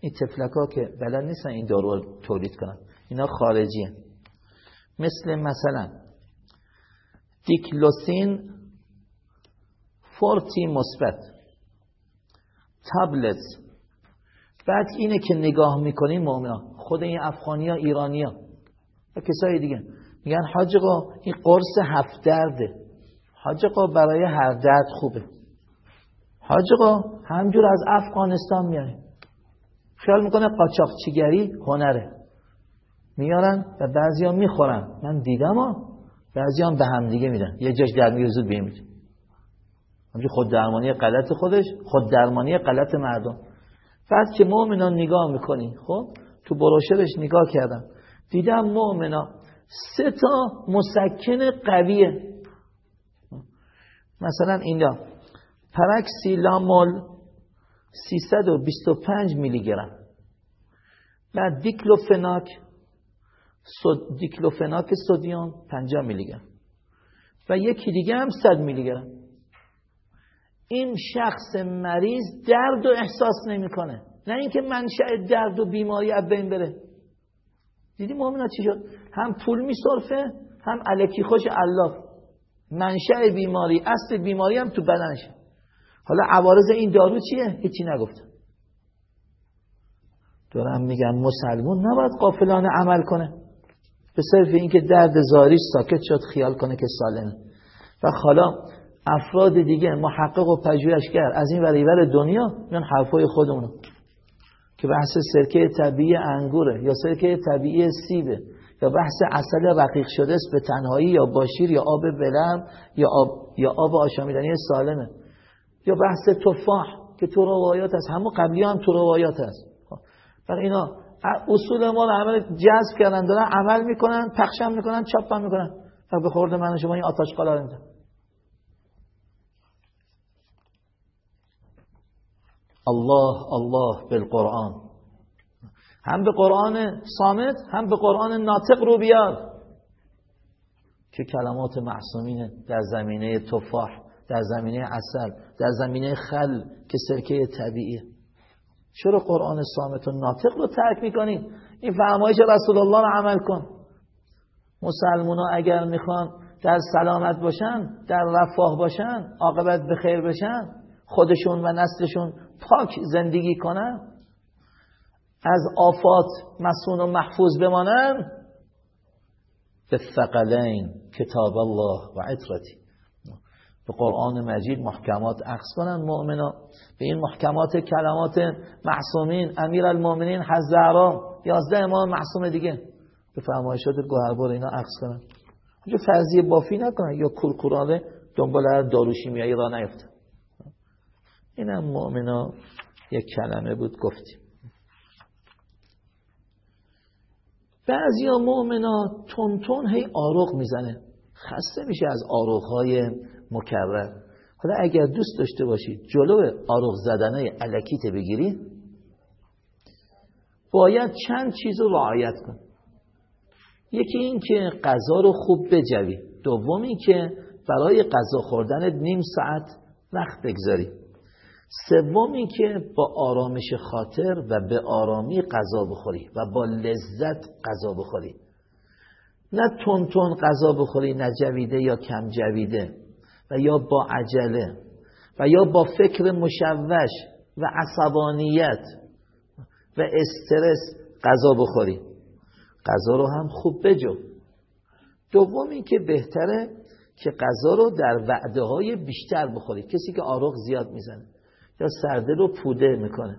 این تفلک ها که بلد نیستن این دارو رو تولید کنن. اینا خارجیه مثل مثلا دیکلوسین فورتی مثبت. تابلت. بعد اینه که نگاه می‌کنیم مؤمنا خود این افغانی ها ایرانی ها و کسای دیگه. میگن حاجقا این قرص هفت درده. حاجقا برای هر درد خوبه. حاجقا همجور از افغانستان میاره خیال می‌کنه قاچاقچیگری هنره. میارن و بعضی ها می‌خورن. من دیدم ها. بعضی هم به هم دیگه میدن یه جاش گرمی زود بیمید همچه خود درمانی غلط خودش خود درمانی غلط مردم. بعد که مؤمنان نگاه می‌کنی خب؟ تو بروشرش نگاه کردم. دیدم مؤمنا سه تا مسکن قویه. مثلا اینجا پرکسیلامول 325 میلی گرم. بعد دیکلوفناک سود دیکلوفناک سودیوم 50 میلی گرم. و یکی دیگه هم 100 میلی گرم. این شخص مریض درد و احساس نمی‌کنه. نه اینکه منشأ درد و بیماری از بین بره. دیدی مؤمنا چی شد؟ هم پول میصرفه هم الکی خوش الله. منشأ بیماری اصل بیماری هم تو بدنشه حالا عوارض این دارو چیه؟ هیچی نگفت دارم میگم مسلمون نباید قافلانه عمل کنه. به صرف اینکه درد زاریش ساکت شد خیال کنه که سالمه. و حالا افراد دیگه محقق و پژوهشگر از این وریور دنیا میان حرفای خودمونو. که بحث سرکه طبیعی انگوره یا سرکه طبیعی سیبه یا بحث اصل رقیق شده است به تنهایی یا باشیر یا آب بلم یا آب, یا آب آشامیدنی سالمه. یا بحث تفاح که تو روایات هست. همون قبلی هم تو روایات هست. برای اینا اصول ما رو عمل جذب کردن دارن عمل می‌کنن پخشم می‌کنن چاپم می‌کنن. و به خورد من شما این آتش قلال میدن الله الله بالقرآن. هم به قرآن صامت هم به قرآن ناطق رو بیار. که کلمات معصومین در زمینه تفاح در زمینه اصل در زمینه خل که سرکه طبیعیه. چرا قرآن صامت و ناطق رو ترک می‌کنید این فرمایش رسول الله رو عمل کن. مسلمان اگر می‌خوان در سلامت باشن در رفاه باشن عاقبت به خیر بشن خودشون و نسلشون پاک زندگی کنن از آفات مسون و محفوظ بمانن. به ثقلین کتاب الله و عطرتی به قرآن مجید محکمات عکس کنن مؤمنا به این محکمات کلمات معصومین امیر المؤمنین حزرا یازده امام معصوم دیگه. به فرمایشات گوهربار اینا عکس کنن. اونجا فرضی بافی نکنن. یا کورکورانه دنبال هر داروشیمیایی را نیفتن. اینم مؤمنا یک کلمه بود گفتیم. بعضی ها مؤمنا تون هی آروغ می‌زنه. خسته میشه از آروغ های مکرر. حالا اگر دوست داشته باشید جلو آروغ زدنه علکیت بگیرید باید چند چیز رو رعایت کن. یکی این که غذا رو خوب بجوی. دومی که برای غذا خوردن نیم ساعت وقت بگذاری. سومی که با آرامش خاطر و به آرامی غذا بخوری و با لذت غذا بخوری. نه تون تون غذا بخوری نه جویده یا کم جویده و یا با عجله و یا با فکر مشوش و عصبانیت و استرس غذا بخوری. غذا رو هم خوب بجو. دومی که بهتره که غذا رو در وعده های بیشتر بخوری. کسی که آروغ زیاد می‌زنه. یا سرده رو پوده می‌کنه.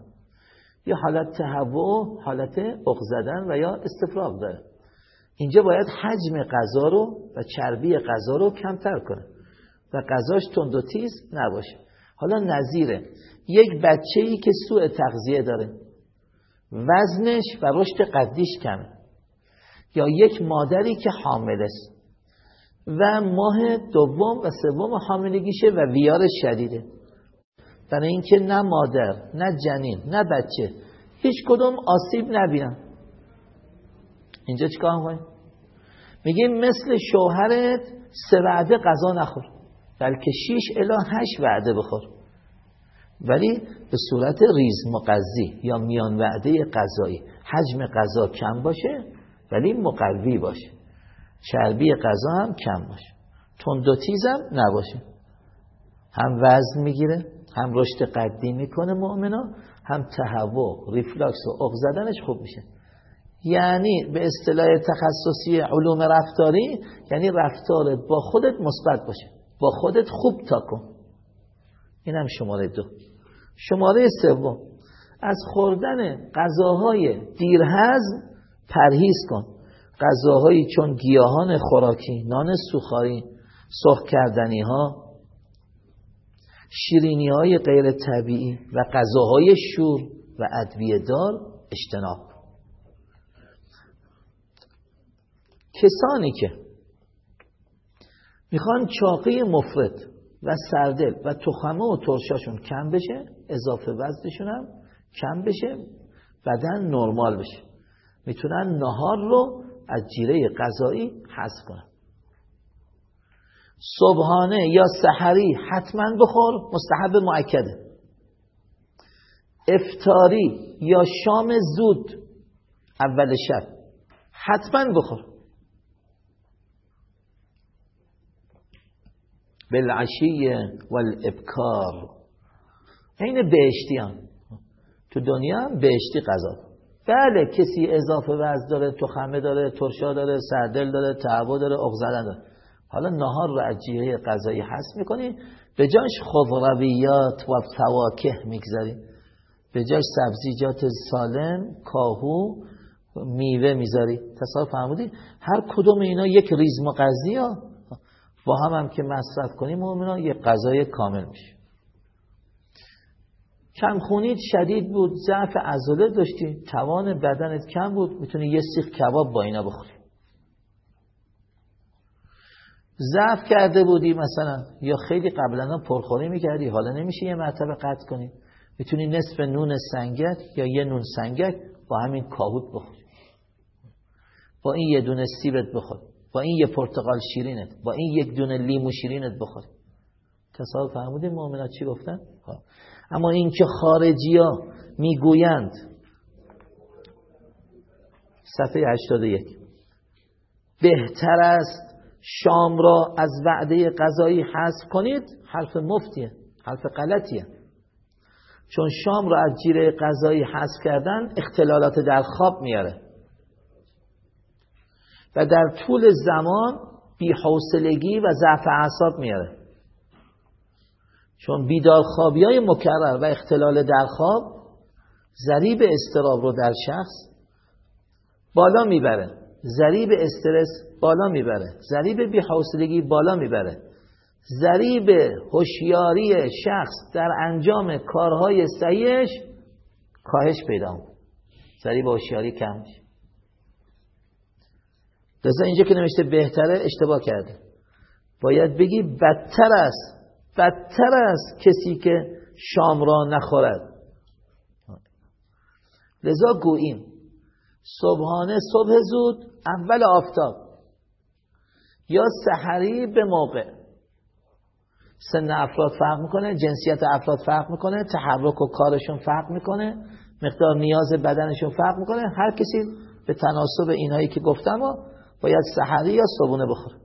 یا حالت تهوع حالت اق زدن و یا استفراغ داره. اینجا باید حجم غذا رو و چربی غذا رو کمتر کنه و غذاش تند و تیز نباشه. حالا نظیره. یک بچه ای که سوء تغذیه داره. وزنش و رشد قدیش کمه. یا یک مادری که حامل است و ماه دوم و سوم حاملگیشه و ویار شدیده. برای اینکه نه مادر نه جنین نه بچه هیچ کدوم آسیب نبینن. اینجا چیکار می‌کنیم میگیم مثل شوهرت سه وعده غذا نخور. بلکه شیش الی هشت وعده بخور. ولی به صورت ریزمغذی یا میان وعده غذایی حجم غذا کم باشه ولی مقوی باشه. چربی غذا هم کم باشه. تند و نباشه. هم وزن می‌گیره. هم رشد قدی می‌کنه مؤمنا هم تهوع ریفلاکس و اق زدنش خوب میشه. یعنی به اصطلاح تخصصی علوم رفتاری یعنی رفتار با خودت مثبت باشه. با خودت خوب تا کن. اینم شماره دو. شماره سوم. از خوردن غذاهای دیرهضم پرهیز کن. غذاهایی چون گیاهان خوراکی نان سوخاری سرخ کردنی ها شیرینی های غیر طبیعی و غذاهای شور و ادویه دار اجتناب کسانی که می‌خوان چاقی مفرد و سردل و تخمه و ترشاشون کم بشه اضافه وزنشون هم کم بشه بدن نرمال بشه. می‌تونن نهار رو از جیره غذایی حذف کنن. صبحانه یا سحری حتما بخور مستحب معکده افتاری یا شام زود اول شب حتما بخور. بالعشی والابکار. این بهشتیان. تو دنیا هم بهشتی غذا. بله کسی اضافه وزن داره تخمه داره ترشا داره سردل داره تعبو داره اغ زدن داره حالا نهار رو از جیه غذایی حذف می‌کنی به جاش خضرویات و فواکه می‌گذاری. به جاش سبزیجات سالم کاهو میوه می‌ذاری. تصور فرمودی؟ هر کدوم اینا یک ریز مغذی ها. با هم هم که مصرف کنیم مؤمنا یک غذای کامل میشه. کمخونید شدید بود ضعف عضله داشتی توان بدنت کم بود می‌تونی یه سیخ کباب با اینا بخوری. ضعف کرده بودی مثلا یا خیلی قبلا پرخوری می‌کردی حالا نمیشه یه مرتبه قطع کنی. می‌تونی نصف نون سنگک یا یه نون سنگک با همین کاهوت بخوری. با این یه دونه سیبت بخور با این یه پرتقال شیرینت. با این یک دونه لیمو شیرینت بخور تصال فهمودین مؤمنات چی گفتن؟ خب. اما این که خارجی ها می‌گویند صفحه 81 بهتر است شام را از وعده غذایی حذف کنید حرف مفتیه حرف غلطیه. چون شام را از جیره غذایی حذف کردن اختلالات در خواب میاره. و در طول زمان بیحوصلگی و ضعف اعصاب میاره. چون بیدار خوابی های مکرر و اختلال در خواب ذریب استراب رو در شخص بالا می‌بره. ذریب استرس بالا می‌بره. ذریب بیحوصلگی بالا می‌بره. ذریب هوشیاری شخص در انجام کارهای صحیحش کاهش پیدا ذریب هوشیاری کم میشه. لذا اینجا که نوشته بهتره اشتباه کرده. باید بگی بدتر است بدتر است کسی که شام را نخورد. لذا گوییم صبحانه صبح زود اول آفتاب. یا سحری به موقع. سن افراد فرق می‌کنه جنسیت افراد فرق می‌کنه تحرک و کارشون فرق می‌کنه مقدار نیاز بدنشون فرق می‌کنه. هر کسی به تناسب اینهایی که گفتم و باید سحری یا صبحونه بخوره.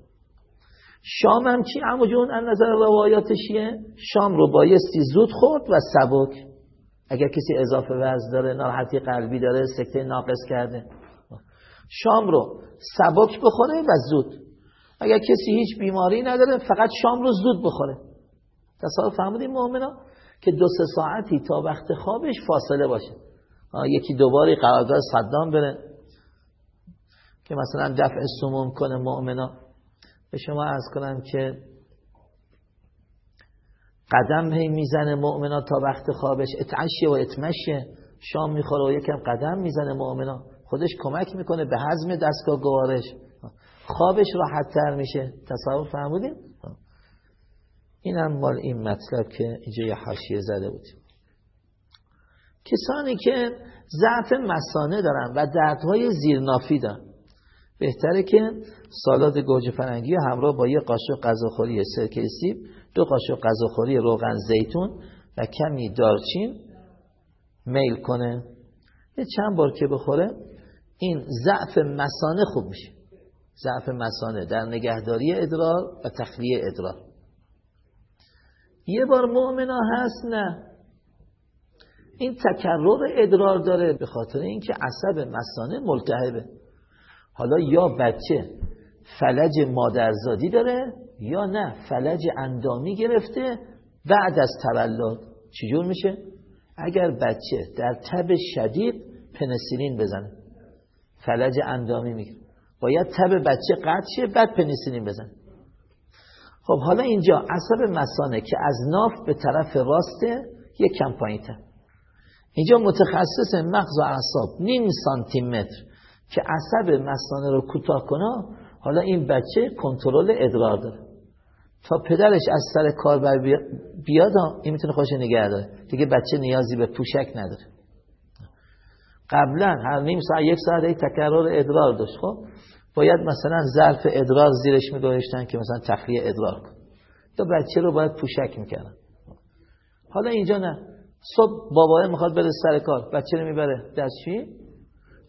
شام هم چی؟ عمو جون از نظر روایاتشیه شام رو بایستی زود خورد و سبک. اگر کسی اضافه وزن داره ناراحتی قلبی داره سکته ناقص کرده. شام رو سبک بخوره و زود. اگر کسی هیچ بیماری نداره فقط شام رو زود بخوره. تصور فهمیدیم مؤمنا که دو سه ساعتی تا وقت خوابش فاصله باشه. یکی دوباری قرارداد صدام بره. که مثلا دفع سموم کنه مؤمنا. به شما از کنم که قدم هی می‌زنه مؤمنا تا وقت خوابش. اتعشه و اتمشه شام می‌خوره و یکم قدم می‌زنه مؤمنا. خودش کمک می‌کنه به حزم دستگاه گوارش. خوابش راحت تر میشه. تصور فرمودیم این هم مال این مطلب که اینجا یه حاشیه زده بودیم کسانی که ضعف مسانه دارن و دردهای زیرنافی دارن. بهتره که سالاد گوجه فرنگی همراه با یه قاشق غذاخوری سرکه سیب دو قاشق غذاخوری روغن زیتون و کمی دارچین میل کنه. یه چند بار که بخوره این ضعف مسانه خوب میشه. ضعف مسانه در نگهداری ادرار و تخلیه ادرار. یه بار مؤمنا هست نه. این تکرر ادرار داره به خاطر اینکه عصب مسانه ملتهبه. حالا یا بچه فلج مادرزادی داره یا نه؟ فلج اندامی گرفته بعد از تولد چجور میشه؟ اگر بچه در تب شدید پنسیلین بزنه. فلج اندامی می‌گیره باید تب بچه قطع شه بعد پنیسیلین بزنه. خب حالا اینجا عصب مسانه که از ناف به طرف راسته یک کم پایینتر. اینجا متخصص مغز و اعصاب نیم سانتی متر که عصب مسانه رو کوتاه کنه حالا این بچه کنترل ادرار داره. تا پدرش از سر کار بر بیاد این می‌تونه خوش نگه داره. دیگه بچه نیازی به پوشک نداره. قبلا هر نیم ساعت یک ساعت تکرار ادرار داشت. خب باید مثلا ظرف ادرار زیرش میگذاشتن که مثلا تخلیه ادرار کن تا بچه رو باید پوشک می‌کردن. حالا اینجا نه. صبح بابای می‌خواد بره سر کار. بچه رو می‌بره دستشویی.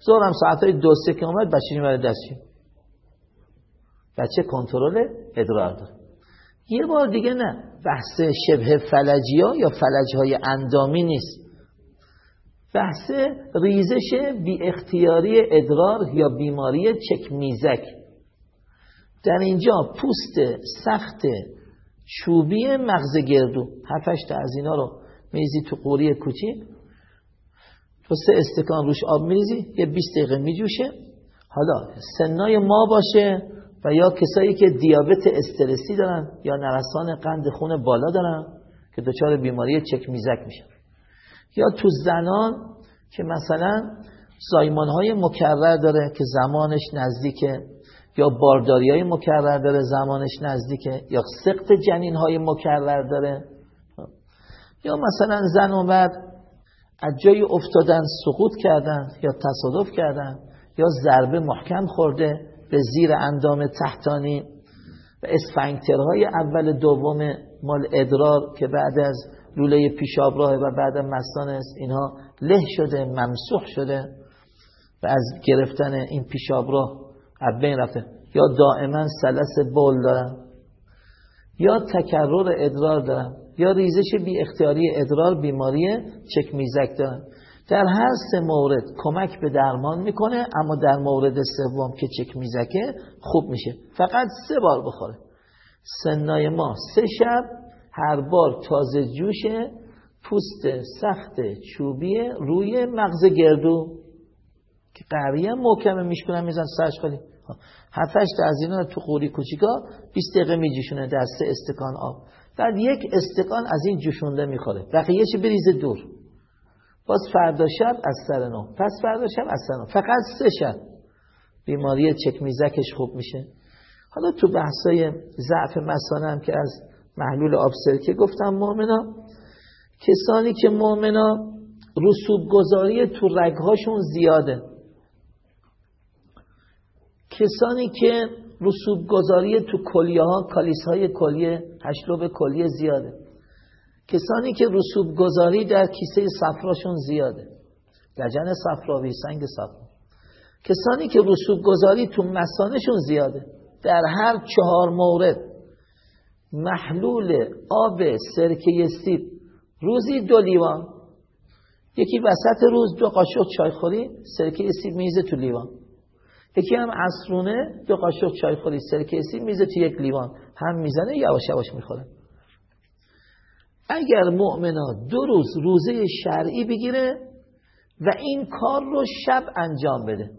زور هم ساعت دو سه که اومد بچه می‌بره دستشویی. بچه کنترل ادرار داره. یه بار دیگه نه. بحث شبه فلجی ها یا فلج های اندامی نیست. بحث ریزش بی اختیاری ادرار یا بیماری چکمیزک در اینجا پوست سخت چوبی مغز گردو. هفتش تا از اینا رو میزی تو قوری کوچی. تو سه استکان روش آب میریزی یه 20 دقیقه میجوشه. حالا سنای ما باشه. و یا کسایی که دیابت استرسی دارن یا نرسان قند خون بالا دارن که دچار بیماری چکمیزک میشن. یا تو زنان که مثلا زایمان های مکرر داره که زمانش نزدیکه یا بارداری های مکرر داره زمانش نزدیکه یا سقط جنین های مکرر داره. یا مثلا زن و مرد از جای افتادن سقوط کردن یا تصادف کردن یا ضربه محکم خورده به زیر اندام تحتانی و اسفنکترهای اول دوم مال ادرار که بعد از لوله پیشاب راه و بعد مستان است اینها له شده ممسوح شده و از گرفتن این پیشاب را از بین رفته. یا دائما سلس بول دارن یا تکرر ادرار دارن یا ریزش بی اختیاری ادرار بیماری چکمیزک دارن. در هر سه مورد کمک به درمان می‌کنه اما در مورد سوم که چکمیزکه خوب میشه. فقط سه بار بخوره. سنای ما سه شب هر بار تازه جوشه پوست سخت چوبی روی مغز گردو. که قریه محکمه میشکنن میزن سرش خالی. هفتش از اینا تو قوری کوچیکا 20 دقیقه میجوشونه در سه استکان آب. بعد یک استکان از این جوشونده می‌خوره. بقیه چی بریزه دور. باز فردا شب از سر نو. پس فردا شب از سر نو. فقط سه شب. بیماری چکمیزکش خوب میشه. حالا تو بحثای ضعف مسانه هم که از محلول آب سرکه گفتم مؤمنا کسانی که مؤمنا رسوب گذاری تو رگهاشون زیاده. کسانی که رسوب گذاری تو کلیه ها کالیس های کلیه هشلوب کلیه زیاده. کسانی که رسوب گذاری در کیسه صفراشون زیاده. گجن صفراوی سنگ صفرا. کسانی که رسوب گذاری تو مسانشون زیاده. در هر چهار مورد. محلول آب سرکه سیب. روزی دو لیوان. یکی وسط روز دو قاشق چای خوری سرکه سیب میزه تو لیوان. یکی هم عصرونه دو قاشق چای خوری سرکه سیب میزه تو یک لیوان. هم می‌زنه یواش یواش می‌خوره. اگر مؤمنا دو روز روزه شرعی بگیره و این کار رو شب انجام بده.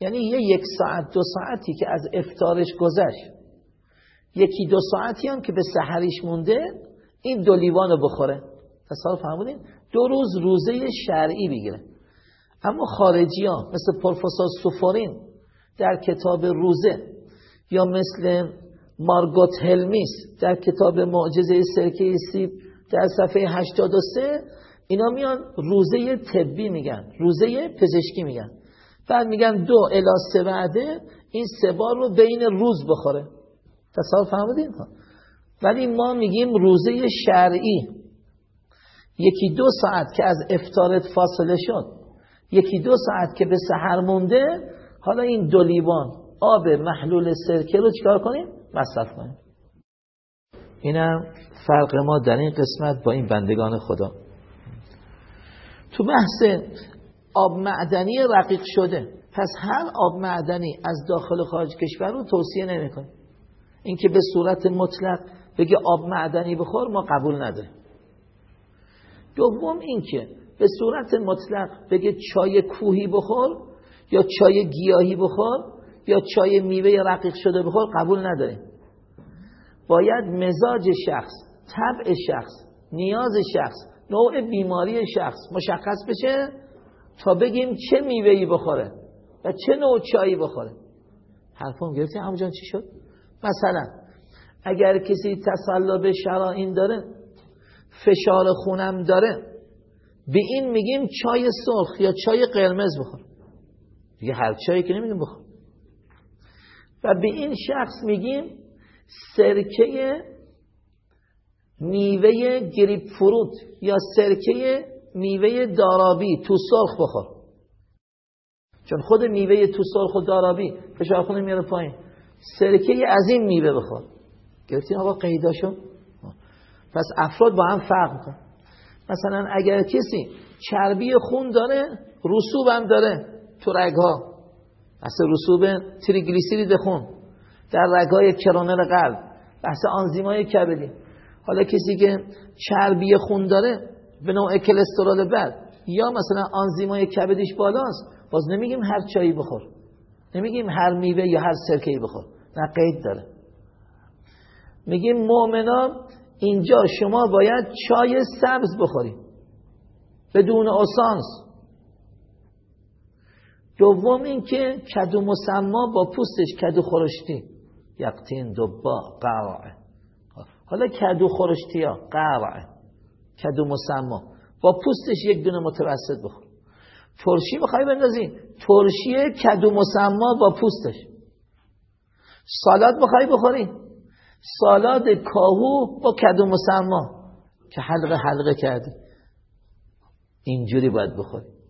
یعنی یه یک ساعت دو ساعتی که از افتارش گذشت. یکی دو ساعتی هم که به سحریش مونده این دو لیوان رو بخوره. تصال فهمونین دو روز روزه شرعی بگیره. اما خارجی ها مثل پروفسور سوفورین در کتاب روزه یا مثل مارگوت هلمیس در کتاب معجزه سرکه سیب در صفحه 83 اینا میان روزه طبی میگن روزه پزشکی میگن. بعد میگن دو الا سه وعده این سه بار رو بین روز بخوره. تصور فهمیدین ولی ما میگیم روزه شرعی. یکی دو ساعت که از افتارت فاصله شد یکی دو ساعت که به سحر مونده حالا این دو لیوان آب محلول سرکه رو چیکار کنیم؟ مصرف کنیم. اینم فرق ما در این قسمت با این بندگان خدا. تو بحث آب معدنی رقیق شده. پس هر آب معدنی از داخل خارج کشور رو توصیه نمی‌کنیم اینکه به صورت مطلق بگه آب معدنی بخور ما قبول نداریم. دوم اینکه به صورت مطلق بگه چای کوهی بخور یا چای گیاهی بخور یا چای میوه رقیق شده بخور قبول نداریم. باید مزاج شخص طبع شخص نیاز شخص نوع بیماری شخص مشخص بشه تا بگیم چه میوهی بخوره و چه نوع چایی بخوره. حرفم گرفتی؟ همون جان چی شد؟ مثلا اگر کسی تسلب شرائین داره فشار خونم داره به این میگیم چای سرخ یا چای قرمز بخور. دیگه هر چایی که نمیگیم بخور. و به این شخص میگیم سرکه میوه گریپ فروت یا سرکه میوه دارابی تو سرخ بخور. چون خود میوه تو سرخ و دارابی فشار خونه میاره پایین. سرکه از این میوه بخور. گرفتین آقا قیداشو؟ پس افراد با هم فرق میکن مثلا اگر کسی چربی خون داره رسوب هم داره تو رگها. بحث رسوب تریگلیسیرید خون در رگهای کرونر قلب. بحث آنزیمای کبدی. حالا کسی که چربی خون داره به نوع کلسترول بد یا مثلا آنزیمای کبدیش بالاست باز نمیگیم هر چایی بخور. نمیگیم هر میوه یا هر سرکه‌ای بخور. نه قید داره. میگیم مؤمنان اینجا شما باید چای سبز بخورید. بدون اسانس. دوم این که کدو مسما با پوستش کدو خورشتی. یقتین دوبا قرعه حالا کدو خورشتی ها قرعه کدو مسما. با پوستش یک دونه متوسط بخور. ترشی بخوای بندازی؟ ترشی کدو مسما با پوستش. سالاد بخوای بخوری؟ سالاد کاهو با کدو مسما. که حلقه حلقه کردی اینجوری باید بخوری.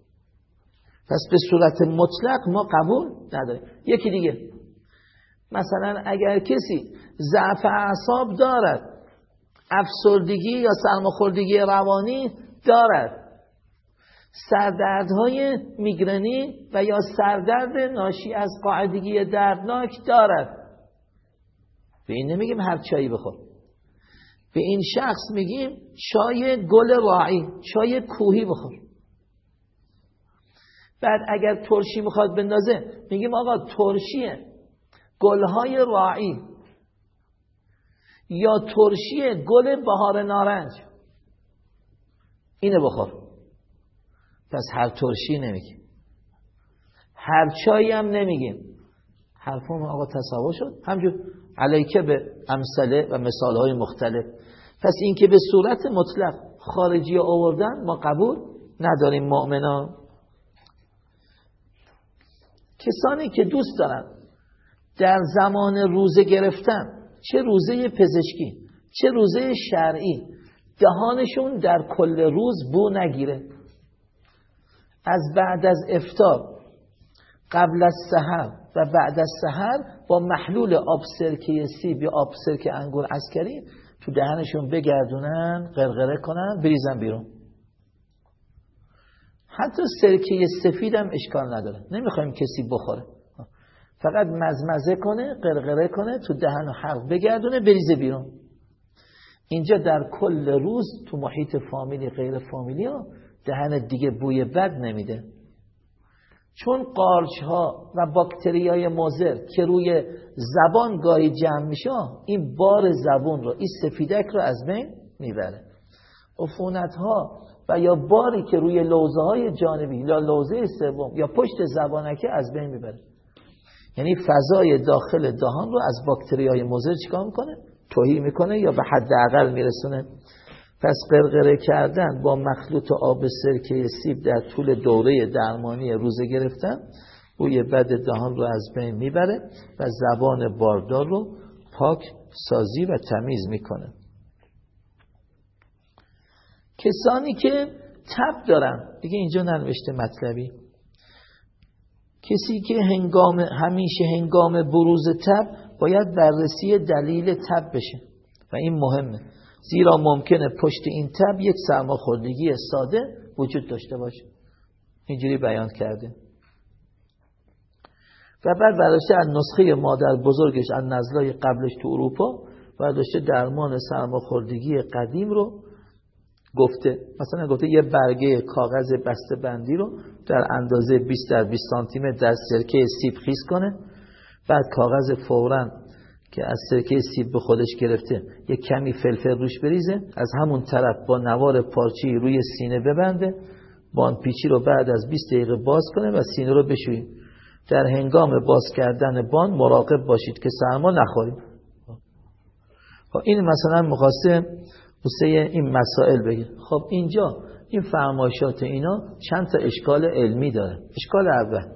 پس به صورت مطلق ما قبول نداریم. یکی دیگه. مثلا اگر کسی ضعف اعصاب دارد افسردگی یا سرماخوردگی روانی دارد. سردردهای میگرنی و یا سردرد ناشی از قاعدگی دردناک دارد. به این نمیگیم هر چایی بخور. به این شخص میگیم چای گل راعی چای کوهی بخور. بعد اگر ترشی می‌خواد بندازه میگیم آقا ترشیه. گلهای راعی. یا ترشی گل بهار نارنج. اینه بخور. پس هر ترشی نمیگیم. هر چایی هم نمیگیم. حرفون آقا تصور شد. همجور علیکه به امثله و مثال های مختلف. پس این که به صورت مطلق خارجی آوردن ما قبول نداریم مؤمنان. کسانی که دوست دارن در زمان روزه گرفتن چه روزه پزشکی چه روزه شرعی دهانشون در کل روز بو نگیره. از بعد از افتار قبل از سحر و بعد از سحر با محلول آب سرکه سیب یا آب سرکه انگور عسکری تو دهنشون بگردونن قرقره کنن بریزن بیرون. حتی سرکه سفید هم اشکال نداره. نمی‌خوایم کسی بخوره. فقط مزمزه کنه قرقره کنه تو دهن و حلق بگردونه بریزه بیرون. اینجا در کل روز تو محیط فامیلی غیر فامیلی ها دهن دیگه بوی بد نمیده. چون قارچ ها و باکتری های مزر که روی زبان گاهی جمع میشه این بار زبون رو این سفیدک رو از بین می‌بره. عفونت ها یا باری که روی لوزه های جانبی یا لوزه سوم یا پشت زبانکه از بین می‌بره. یعنی فضای داخل دهان رو از باکتری های مزر چیکار می‌کنه؟ توهی می‌کنه یا به حداقل میرسونه؟ پس قرقره کردن با مخلوط آب سرکه سیب در طول دوره درمانی روزه گرفتن بوی بد دهان رو از بین می‌بره و زبان باردار رو پاک سازی و تمیز می‌کنه. کسانی که تب دارن. دیگه اینجا ننوشته مطلبی. کسی که هنگام همیشه هنگام بروز تب باید بررسی دلیل تب بشه. و این مهمه. زیرا ممکنه پشت این تب یک سرماخوردگی ساده وجود داشته باشه. اینجوری بیان کرده. و بعد برداشته از نسخه مادر بزرگش از نزلای قبلش تو اروپا برداشته درمان سرماخوردگی قدیم رو گفته مثلا گفته یه برگه کاغذ بسته بندی رو در اندازه 20 در 20 سانتی متر در سرکه سیب خیس کنه. بعد کاغذ فورا که از سرکه سیب به خودش گرفته یه کمی فلفل روش بریزه از همون طرف با نوار پارچی روی سینه ببنده بان پیچی رو بعد از 20 دقیقه باز کنه و سینه رو بشویید در هنگام باز کردن بان مراقب باشید که سرما نخورید خب این مثلا مخواسته بسه این مسائل بگیر خب اینجا این فرمایشات اینا چند تا اشکال علمی داره. اشکال اول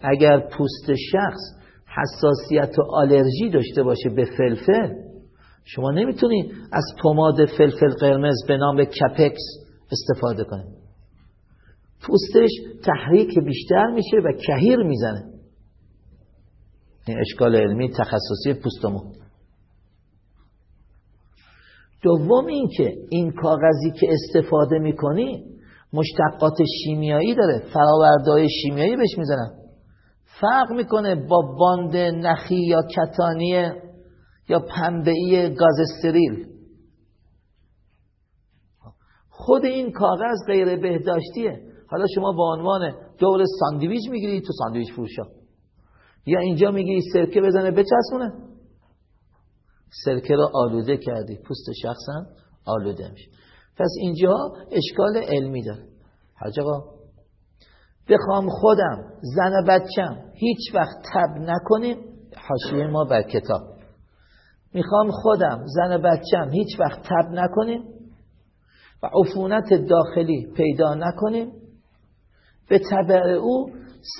اگر پوست شخص حساسیت و آلرژی داشته باشه به فلفل شما نمی‌تونید از پماد فلفل قرمز به نام کپکس استفاده کنید پوستش تحریک بیشتر میشه و کهیر می‌زنه. این اشکال علمی تخصصی پوستمون. دوم این که این کاغذی که استفاده می‌کنی مشتقات شیمیایی داره فراوردهای شیمیایی بهش می‌زنن. فرق می‌کنه با باند نخی یا کتانی یا پنبهی گاز استریل. خود این کاغذ غیر بهداشتیه. حالا شما با عنوان دور ساندویچ می‌گیری تو ساندویچ فروشا. یا اینجا میگی سرکه بزنه بچسبونه. سرکه رو آلوده کردی. پوست شخصا آلوده میشه. پس اینجا اشکال علمی داره. حاج آقا بخوام خودم زن بچم هیچ وقت تب نکنیم حاشیه ما بر کتاب. می‌خوام خودم زن بچم هیچ وقت تب نکنیم و عفونت داخلی پیدا نکنیم به تبع او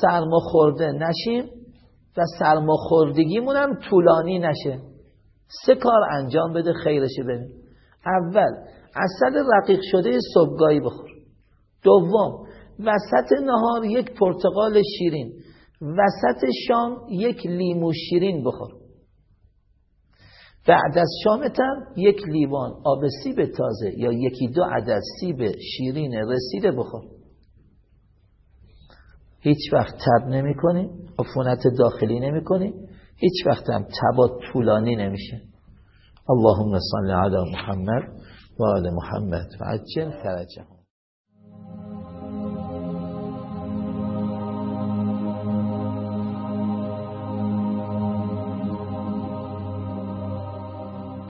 سرماخورده نشیم و سرماخوردگیمون هم طولانی نشه. سه کار انجام بده خیرشه ببین. اول اصل رقیق شده صبحگاهی بخور. دوم وسط نهار یک پرتقال شیرین. وسط شام یک لیمو شیرین بخور. بعد از شامتم یک لیوان آب سیب تازه یا یکی دو عدد سیب شیرین رسیده بخور. هیچ وقت تب نمی کنی عفونت داخلی نمی کنی هیچ وقت هم تبا طولانی نمیشه. اللهم صل علی محمد و آل محمد و عجل فرجهم